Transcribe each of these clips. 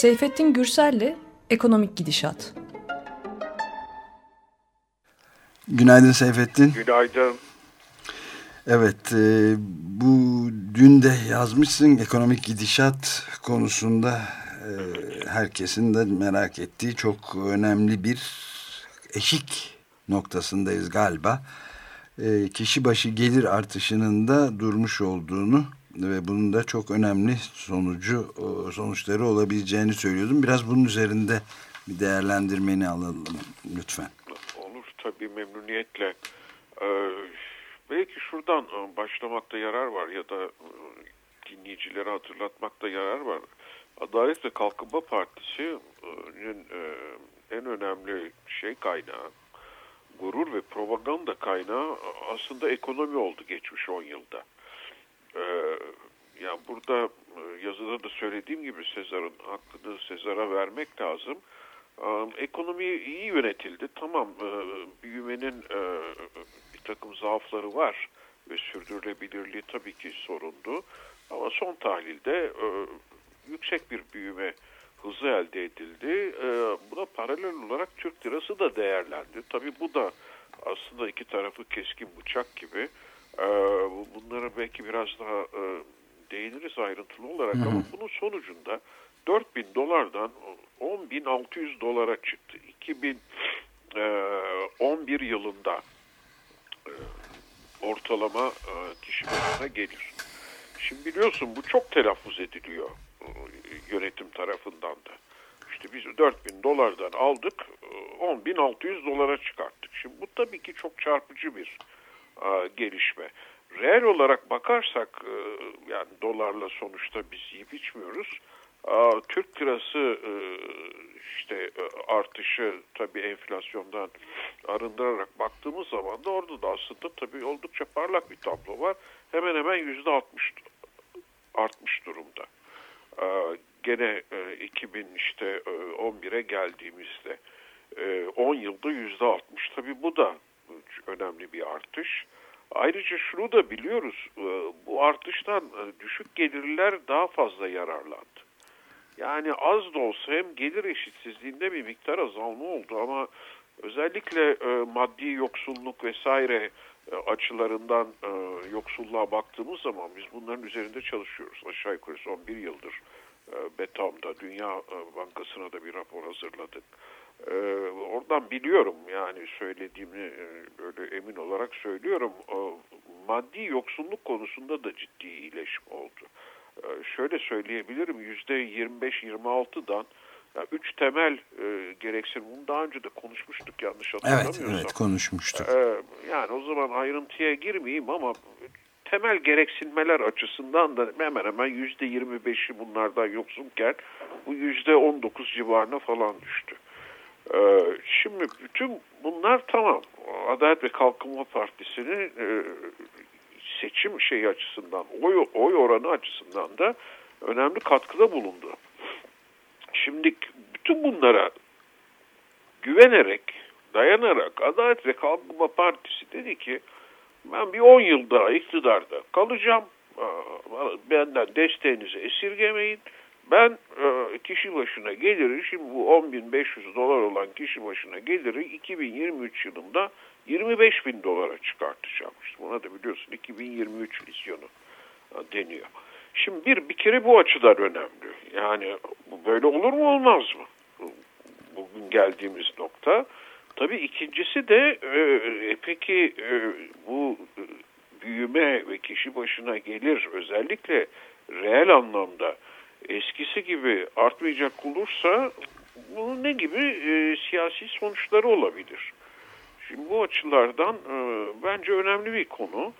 Seyfettin Gürsel'le Ekonomik Gidişat. Günaydın Seyfettin. Günaydın. Evet, e, bu dün de yazmışsın ekonomik gidişat konusunda e, herkesin de merak ettiği çok önemli bir eşik noktasındayız galiba. E, kişi başı gelir artışının da durmuş olduğunu ve bunun da çok önemli sonucu e, sonuçları olabileceğini söylüyordum. Biraz bunun üzerinde bir değerlendirmeni alalım lütfen. Olur tabii memnuniyetle. Ee, belki şuradan e, başlamakta yarar var ya da e, dinleyicilere hatırlatmakta yarar var. Adalet ve Kalkınma Partisi'nin en önemli şey kaynağı, gurur ve propaganda kaynağı aslında ekonomi oldu geçmiş 10 yılda. Ee, ya burada e, yazıda da söylediğim gibi Sezar'ın hakkını Sezar'a vermek lazım. Ekonomi iyi yönetildi. Tamam e, büyümenin e, bir takım zaafları var ve sürdürülebilirliği tabii ki sorundu. Ama son tahlilde yüksek bir büyüme hızı elde edildi. Buna paralel olarak Türk lirası da değerlendi. Tabii bu da aslında iki tarafı keskin bıçak gibi. Ee, bunlara belki biraz daha e, değiniriz ayrıntılı olarak hı hı. ama bunun sonucunda 4000 dolardan 10.600 dolara çıktı. 2011 e, yılında e, ortalama kişi başına gelir. Şimdi biliyorsun bu çok telaffuz ediliyor yönetim tarafından da. İşte biz 4000 dolardan aldık 10.600 dolara çıkarttık. Şimdi bu tabii ki çok çarpıcı bir gelişme. Reel olarak bakarsak e, yani dolarla sonuçta biz yiyip içmiyoruz. E, Türk lirası e, işte e, artışı tabii enflasyondan arındırarak baktığımız zaman da orada da aslında tabii oldukça parlak bir tablo var. Hemen hemen yüzde altmış artmış durumda. E, gene e, 2000 işte e, 11'e geldiğimizde e, 10 yılda yüzde altmış. Tabii bu da önemli bir artış. Ayrıca şunu da biliyoruz, e, bu artıştan e, düşük gelirler daha fazla yararlandı. Yani az da olsa hem gelir eşitsizliğinde bir miktar azalma oldu ama özellikle e, maddi yoksulluk vesaire açılarından yoksulluğa baktığımız zaman biz bunların üzerinde çalışıyoruz. Aşağı yukarı son bir yıldır BETAM'da, Dünya Bankası'na da bir rapor hazırladık. Ee, oradan biliyorum yani söylediğimi e, böyle emin olarak söylüyorum. O, maddi yoksulluk konusunda da ciddi iyileşme oldu. Ee, şöyle söyleyebilirim yüzde 25-26'dan yani üç temel e, gereksinim. Bunu daha önce de konuşmuştuk yanlış hatırlamıyorsam. Evet, evet konuşmuştuk. Ee, yani o zaman ayrıntıya girmeyeyim ama temel gereksinmeler açısından da hemen hemen yüzde 25'i bunlardan yoksunken bu yüzde 19 civarına falan düştü. Ee, şimdi bütün bunlar tamam. Adalet ve Kalkınma Partisi'nin e, seçim şeyi açısından, oy, oy oranı açısından da önemli katkıda bulundu. Şimdi bütün bunlara güvenerek, dayanarak Adalet ve Kalkınma Partisi dedi ki ben bir 10 yıl daha iktidarda kalacağım. Benden desteğinizi esirgemeyin. Ben e, kişi başına geliri, şimdi bu 10.500 dolar olan kişi başına geliri 2023 yılında 25 bin dolara çıkartacağım. İşte buna da biliyorsun 2023 vizyonu e, deniyor. Şimdi bir, bir kere bu açıdan önemli. Yani böyle olur mu olmaz mı? Bugün geldiğimiz nokta. Tabii ikincisi de e, e peki e, bu büyüme ve kişi başına gelir özellikle reel anlamda eskisi gibi artmayacak olursa bunun ne gibi e, siyasi sonuçları olabilir? Şimdi bu açılardan e, bence önemli bir konu.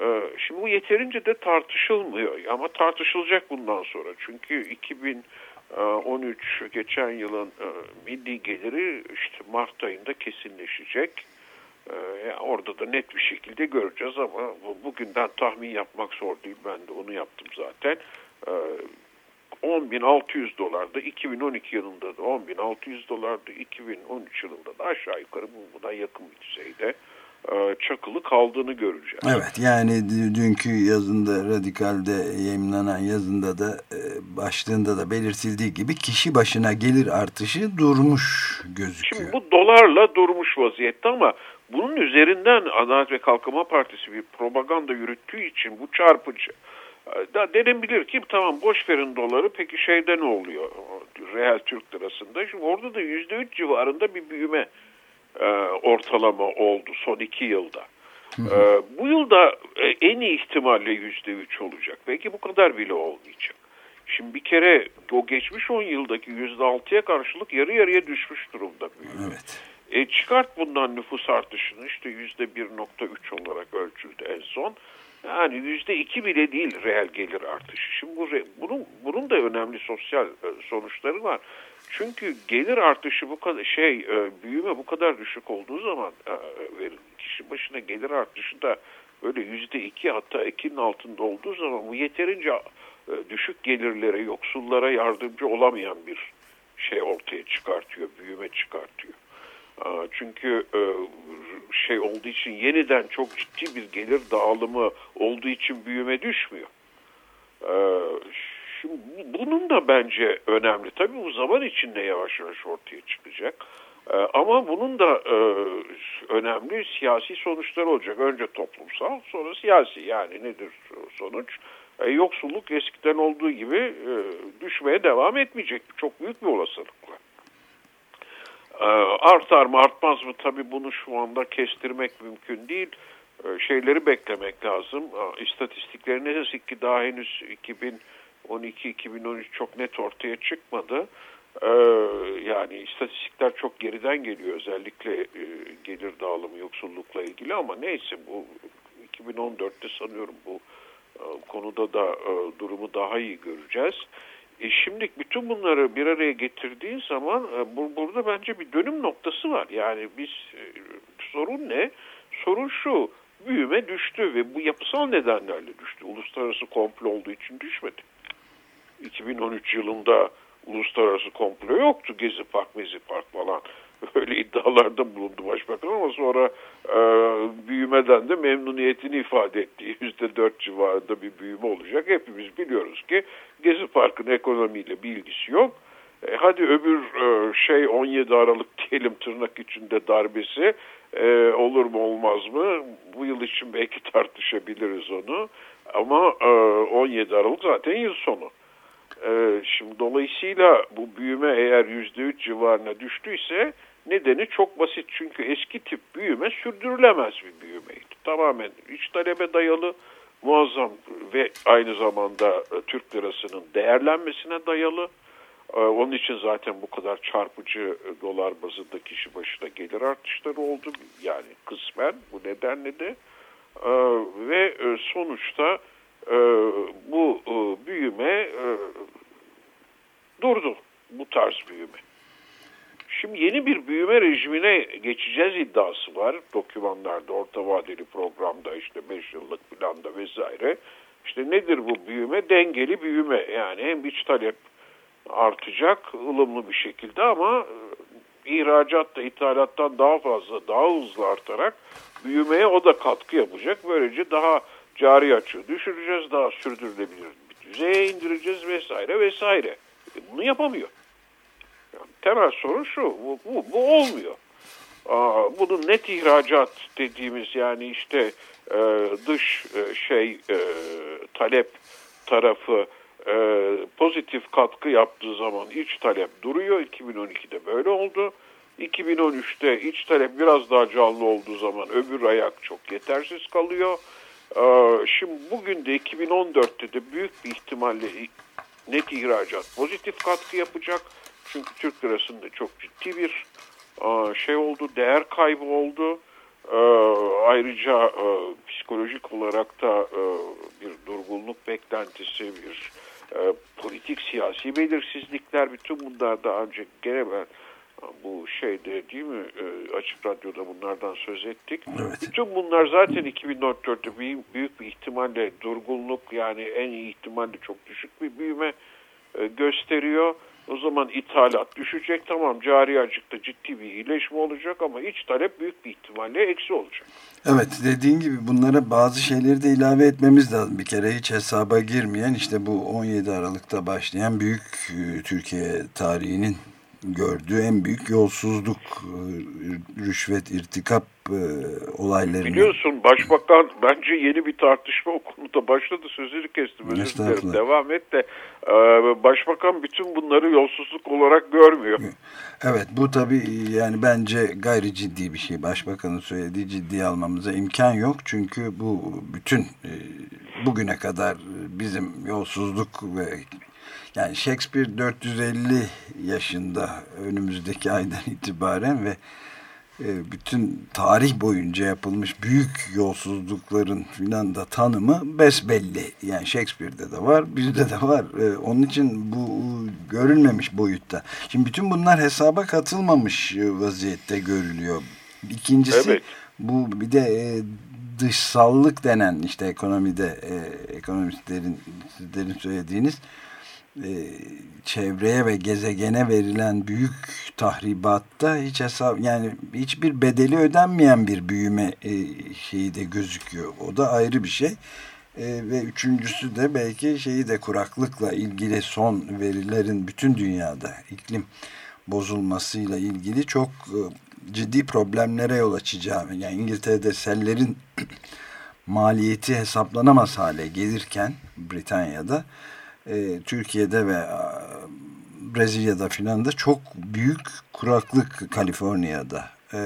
E, şimdi bu yeterince de tartışılmıyor ama tartışılacak bundan sonra. Çünkü 2013 geçen yılın e, milli geliri işte Mart ayında kesinleşecek. E, yani orada da net bir şekilde göreceğiz ama bugünden tahmin yapmak zor değil. Ben de onu yaptım zaten. E, 10.600 dolardı. 2012 yılında da 10.600 dolardı. 2013 yılında da aşağı yukarı bu buna yakın bir düzeyde. E, çakılı kaldığını göreceğiz. Evet yani dünkü yazında radikalde yayınlanan yazında da e, başlığında da belirtildiği gibi kişi başına gelir artışı durmuş gözüküyor. Şimdi bu dolarla durmuş vaziyette ama bunun üzerinden Adalet ve Kalkınma Partisi bir propaganda yürüttüğü için bu çarpıcı. E, da denebilir ki tamam boş verin doları peki şeyde ne oluyor? Real Türk lirasında. Şimdi orada da %3 civarında bir büyüme e, ortalama oldu son iki yılda. E, bu yılda e, en iyi ihtimalle yüzde üç olacak. Belki bu kadar bile olmayacak. Şimdi bir kere o geçmiş 10 yıldaki yüzde altıya karşılık yarı yarıya düşmüş durumda büyüme. Evet. E, çıkart bundan nüfus artışını işte yüzde 1.3 olarak ölçüldü en son. Yani yüzde iki bile değil reel gelir artışı. Şimdi bu, bunun, bunun da önemli sosyal sonuçları var. Çünkü gelir artışı bu kadar şey e, büyüme bu kadar düşük olduğu zaman e, kişi başına gelir artışı da böyle yüzde iki hatta ikinin altında olduğu zaman bu yeterince e, düşük gelirlere yoksullara yardımcı olamayan bir şey ortaya çıkartıyor büyüme çıkartıyor. Çünkü şey olduğu için yeniden çok ciddi bir gelir dağılımı olduğu için büyüme düşmüyor. Şimdi bunun da bence önemli. Tabii bu zaman içinde yavaş yavaş ortaya çıkacak. Ee, ama bunun da e, önemli siyasi sonuçları olacak. Önce toplumsal sonra siyasi yani nedir sonuç? E, yoksulluk eskiden olduğu gibi e, düşmeye devam etmeyecek. Çok büyük bir olasılıkla. E, artar mı artmaz mı tabii bunu şu anda kestirmek mümkün değil. E, şeyleri beklemek lazım. E, istatistikleri ne yazık ki daha henüz 2000 2012-2013 çok net ortaya çıkmadı. Ee, yani istatistikler çok geriden geliyor özellikle e, gelir dağılımı yoksullukla ilgili ama neyse bu 2014'te sanıyorum bu e, konuda da e, durumu daha iyi göreceğiz. E şimdi bütün bunları bir araya getirdiğin zaman e, bu, burada bence bir dönüm noktası var. Yani biz e, sorun ne? Sorun şu büyüme düştü ve bu yapısal nedenlerle düştü. Uluslararası komplo olduğu için düşmedi. 2013 yılında uluslararası komplo yoktu. Gezi Park, Mezi Park falan. Öyle iddialarda bulundu başbakan ama sonra e, büyümeden de memnuniyetini ifade ettiği yüzde dört civarında bir büyüme olacak. Hepimiz biliyoruz ki Gezi Park'ın ekonomiyle bir ilgisi yok. E, hadi öbür e, şey 17 Aralık diyelim tırnak içinde darbesi e, olur mu olmaz mı? Bu yıl için belki tartışabiliriz onu. Ama e, 17 Aralık zaten yıl sonu. Ee, şimdi dolayısıyla bu büyüme eğer yüzde üç civarına düştüyse nedeni çok basit. Çünkü eski tip büyüme sürdürülemez bir büyümeydi. Tamamen iç talebe dayalı muazzam ve aynı zamanda e, Türk lirasının değerlenmesine dayalı. Ee, onun için zaten bu kadar çarpıcı e, dolar bazında kişi başına gelir artışları oldu. Yani kısmen bu nedenle de. Ee, ve e, sonuçta e, bu e, büyüme e, durdu. Bu tarz büyüme. Şimdi yeni bir büyüme rejimine geçeceğiz iddiası var. Dokümanlarda, orta vadeli programda işte 5 yıllık planda vesaire. İşte nedir bu büyüme? Dengeli büyüme. Yani hem iç talep artacak ılımlı bir şekilde ama e, ihracat da ithalattan daha fazla, daha hızlı artarak büyümeye o da katkı yapacak. Böylece daha cari açığı düşüreceğiz, daha sürdürülebilir bir düzeye indireceğiz vesaire vesaire. E bunu yapamıyor. Yani temel sorun şu, bu, bu, bu olmuyor. Aa, bunun net ihracat dediğimiz yani işte e, dış e, şey e, talep tarafı e, pozitif katkı yaptığı zaman iç talep duruyor. 2012'de böyle oldu. 2013'te iç talep biraz daha canlı olduğu zaman öbür ayak çok yetersiz kalıyor. Ee, şimdi bugün de 2014'te de büyük bir ihtimalle net ihracat pozitif katkı yapacak. Çünkü Türk lirasında çok ciddi bir e, şey oldu, değer kaybı oldu. Ee, ayrıca e, psikolojik olarak da e, bir durgunluk beklentisi, bir politik siyasi belirsizlikler bütün bunlar daha önce gene ben bu şeyde değil mi e, açık radyoda bunlardan söz ettik. Evet. Bütün bunlar zaten 2014'te büyük, büyük bir ihtimalle durgunluk yani en iyi ihtimalle çok düşük bir büyüme e, gösteriyor. O zaman ithalat düşecek. Tamam cari açıkta ciddi bir iyileşme olacak ama iç talep büyük bir ihtimalle eksi olacak. Evet dediğin gibi bunlara bazı şeyleri de ilave etmemiz lazım. Bir kere hiç hesaba girmeyen işte bu 17 Aralık'ta başlayan büyük e, Türkiye tarihinin gördüğü en büyük yolsuzluk, e, rüşvet, irtikap e, olaylarını. Biliyorsun başbakan bence yeni bir tartışma o konuda başladı. Sözünü kestim özür dilerim. Devam et de e, başbakan bütün bunları yolsuzluk olarak görmüyor. Evet bu tabii yani bence gayri ciddi bir şey. Başbakanın söylediği ciddi almamıza imkan yok. Çünkü bu bütün bugüne kadar bizim yolsuzluk ve yani Shakespeare 450 yaşında önümüzdeki aydan itibaren ve e, bütün tarih boyunca yapılmış büyük yolsuzlukların filan da tanımı besbelli. Yani Shakespeare'de de var, bizde de var. E, onun için bu görülmemiş boyutta. Şimdi bütün bunlar hesaba katılmamış vaziyette görülüyor. İkincisi evet. bu bir de e, dışsallık denen işte ekonomide ekonomistlerin sizlerin söylediğiniz e, çevreye ve gezegene verilen büyük tahribatta hiç hesap yani hiçbir bedeli ödenmeyen bir büyüme e, şeyi de gözüküyor. O da ayrı bir şey. E, ve üçüncüsü de belki şeyi de kuraklıkla ilgili son verilerin bütün dünyada iklim bozulmasıyla ilgili çok e, ciddi problemlere yol açacağı. Yani İngiltere'de sellerin maliyeti hesaplanamaz hale gelirken Britanya'da e, Türkiye'de ve Brezilya'da filan da çok büyük kuraklık Kaliforniya'da e,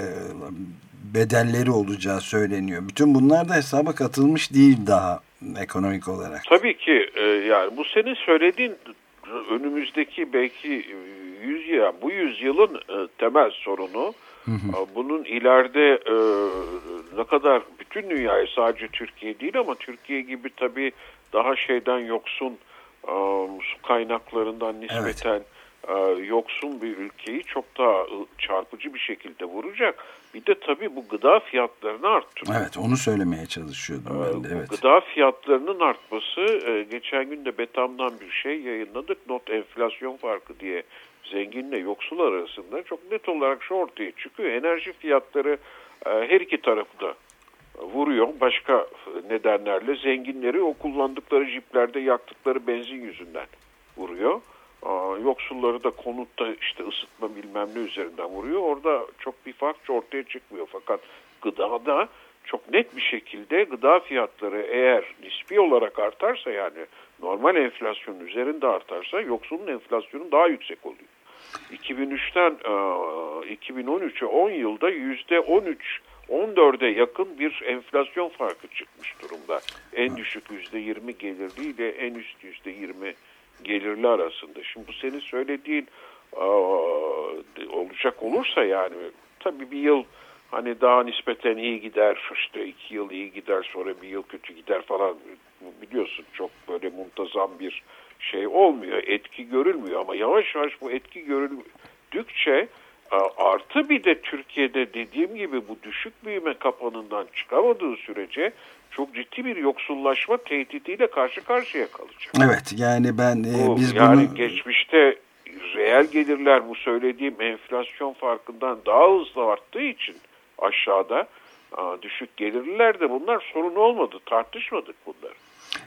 bedelleri olacağı söyleniyor. Bütün bunlar da hesaba katılmış değil daha ekonomik olarak. Tabii ki e, yani bu senin söylediğin önümüzdeki belki yüzyıl, bu yüzyılın e, temel sorunu. Hı hı. Bunun ileride e, ne kadar bütün dünyayı sadece Türkiye değil ama Türkiye gibi tabii daha şeyden yoksun su kaynaklarından nispeten evet. yoksun bir ülkeyi çok daha çarpıcı bir şekilde vuracak. Bir de tabii bu gıda fiyatlarını arttırıyor. Evet onu söylemeye çalışıyordum ben de. Evet. Gıda fiyatlarının artması geçen gün de Betam'dan bir şey yayınladık. Not enflasyon farkı diye zenginle yoksul arasında çok net olarak şu ortaya çıkıyor. Enerji fiyatları her iki tarafı da vuruyor. Başka nedenlerle zenginleri o kullandıkları jiplerde yaktıkları benzin yüzünden vuruyor. Yoksulları da konutta işte ısıtma bilmem ne üzerinden vuruyor. Orada çok bir fark ortaya çıkmıyor. Fakat gıdada çok net bir şekilde gıda fiyatları eğer nispi olarak artarsa yani normal enflasyonun üzerinde artarsa yoksulun enflasyonu daha yüksek oluyor. 2003'ten 2013'e 10 yılda %13 14'e yakın bir enflasyon farkı çıkmış durumda. En düşük %20 gelirli ile en üst %20 gelirli arasında. Şimdi bu senin söylediğin olacak olursa yani tabii bir yıl hani daha nispeten iyi gider işte iki yıl iyi gider sonra bir yıl kötü gider falan biliyorsun çok böyle muntazam bir şey olmuyor etki görülmüyor ama yavaş yavaş bu etki görüldükçe Artı bir de Türkiye'de dediğim gibi bu düşük büyüme kapanından çıkamadığı sürece çok ciddi bir yoksullaşma tehdidiyle karşı karşıya kalacak. Evet yani ben e, bu, biz yani bunu... geçmişte reel gelirler bu söylediğim enflasyon farkından daha hızlı arttığı için aşağıda düşük gelirliler de bunlar sorun olmadı tartışmadık bunları.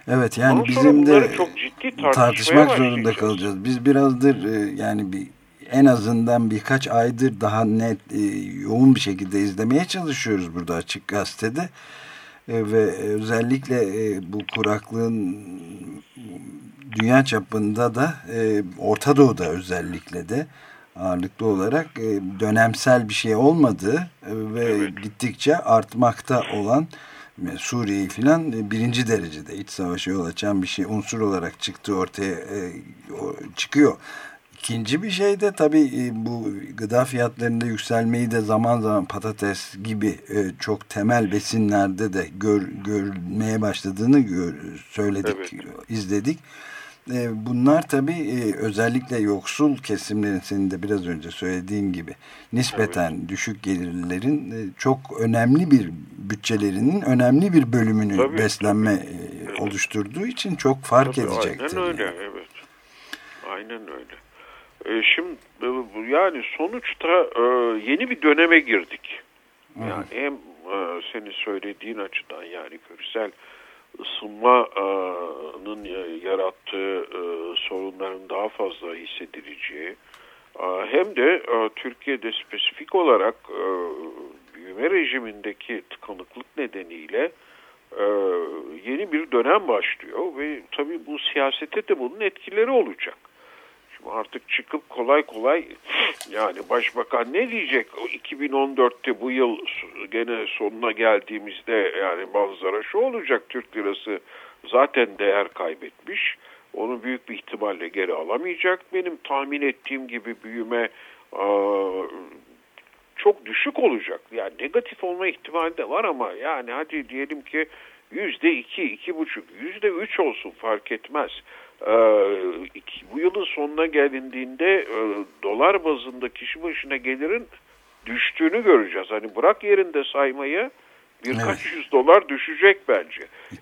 Evet yani Ondan bizim de çok ciddi tartışmak zorunda kalacağız. Biz birazdır e, yani bir en azından birkaç aydır daha net e, yoğun bir şekilde izlemeye çalışıyoruz burada Açık Gazete'de. E, ve özellikle e, bu kuraklığın dünya çapında da e, Orta Doğu'da özellikle de ağırlıklı olarak e, dönemsel bir şey olmadığı e, ve evet. gittikçe artmakta olan Suriye'yi filan e, birinci derecede iç savaşa yol açan bir şey unsur olarak çıktı ortaya e, o, çıkıyor. İkinci bir şey de tabii e, bu gıda fiyatlarında yükselmeyi de zaman zaman patates gibi e, çok temel besinlerde de gör, görmeye başladığını gör, söyledik, evet. izledik. E, bunlar tabii özellikle yoksul kesimlerin senin de biraz önce söylediğin gibi nispeten evet. düşük gelirlerin çok önemli bir bütçelerinin önemli bir bölümünü tabii, beslenme tabii. oluşturduğu için çok fark tabii, edecektir. Aynen öyle evet. Aynen öyle. E, şimdi e, yani sonuçta e, yeni bir döneme girdik. Yani hem e, senin söylediğin açıdan yani küresel ısınmanın yarattığı e, sorunların daha fazla hissedileceği e, hem de e, Türkiye'de spesifik olarak e, büyüme rejimindeki tıkanıklık nedeniyle e, yeni bir dönem başlıyor ve tabii bu siyasete de bunun etkileri olacak. Artık çıkıp kolay kolay yani başbakan ne diyecek? 2014'te bu yıl gene sonuna geldiğimizde yani manzara şu olacak Türk lirası zaten değer kaybetmiş. Onu büyük bir ihtimalle geri alamayacak. Benim tahmin ettiğim gibi büyüme çok düşük olacak. Yani negatif olma ihtimali de var ama yani hadi diyelim ki yüzde iki, iki buçuk, yüzde üç olsun fark etmez. Ee, bu yılın sonuna gelindiğinde e, dolar bazında kişi başına gelirin düştüğünü göreceğiz. Hani bırak yerinde saymayı birkaç evet. yüz dolar düşecek bence.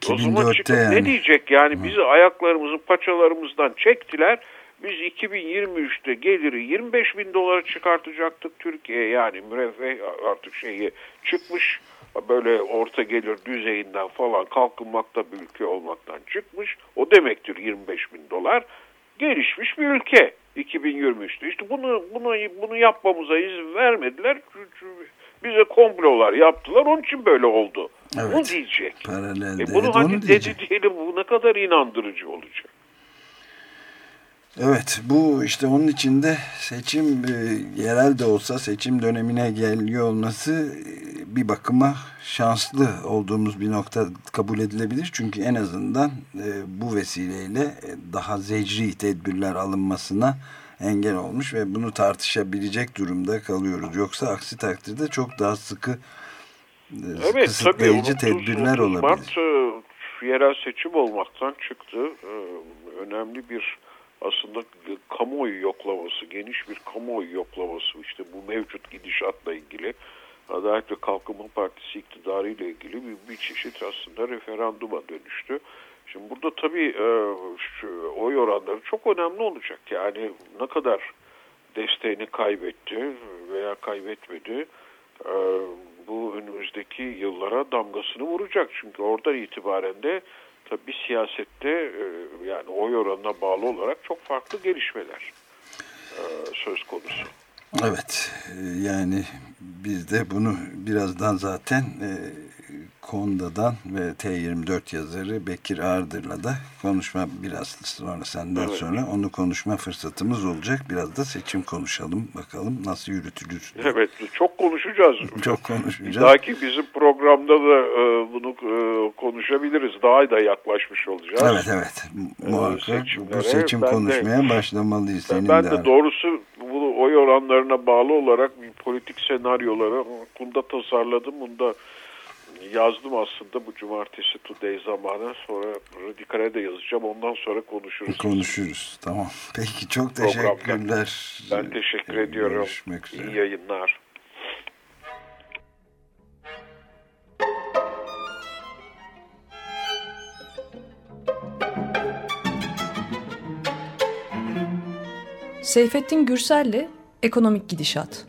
O zaman çıkıp yani. ne diyecek yani Hı. bizi ayaklarımızın paçalarımızdan çektiler. Biz 2023'te geliri 25 bin dolara çıkartacaktık Türkiye yani müreffeh artık şeyi çıkmış böyle orta gelir düzeyinden falan kalkınmakta bir ülke olmaktan çıkmış. O demektir 25 bin dolar. Gelişmiş bir ülke 2023'te. İşte bunu bunu bunu yapmamıza izin vermediler. Bize komplolar yaptılar. Onun için böyle oldu. Evet. Bu diyecek. Paralelde. E bunu evet, hadi dedi diyelim bu ne kadar inandırıcı olacak. Evet bu işte onun içinde seçim e, yerel de olsa seçim dönemine geliyor olması e, bir bakıma şanslı olduğumuz bir nokta kabul edilebilir. Çünkü en azından e, bu vesileyle daha zecri tedbirler alınmasına engel olmuş ve bunu tartışabilecek durumda kalıyoruz. Yoksa aksi takdirde çok daha sıkı evet, kısıtlayıcı tabii, tedbirler 30 olabilir. Mart yerel seçim olmaktan çıktı. Önemli bir kamuoyu yoklaması, geniş bir kamuoyu yoklaması işte bu mevcut gidişatla ilgili Adalet ve Kalkınma Partisi iktidarı ile ilgili bir, bir çeşit aslında referanduma dönüştü. Şimdi burada tabii e, şu, oy oranları çok önemli olacak. Yani ne kadar desteğini kaybetti veya kaybetmedi e, bu önümüzdeki yıllara damgasını vuracak. Çünkü oradan itibaren de tabii siyasette e, yani oy oranına bağlı olarak çok farklı gelişmeler e, söz konusu. Evet yani biz de bunu birazdan zaten e, Konda'dan ve T24 yazarı Bekir Ardır'la da konuşma biraz sonra senden evet. sonra onu konuşma fırsatımız olacak. Biraz da seçim konuşalım bakalım nasıl yürütülür. Evet çok konuşacağız. çok konuşacağız. Belki bizim programda da e, bunu e, konuşabiliriz. Daha da yaklaşmış olacağız. Evet evet e, muhakkak bu seçim konuşmaya de, başlamalıyız. Senin ben de, de doğrusu bu oy oranlarına bağlı olarak bir politik senaryoları bunda tasarladım. Bunda yazdım aslında bu cumartesi Today zamanı. Sonra Radikal'e de yazacağım. Ondan sonra konuşuruz. Konuşuruz. Tamam. Peki çok teşekkürler. Ben teşekkür ediyorum. Görüşmek üzere. İyi yayınlar. Seyfettin Gürsel'le Ekonomik Gidişat.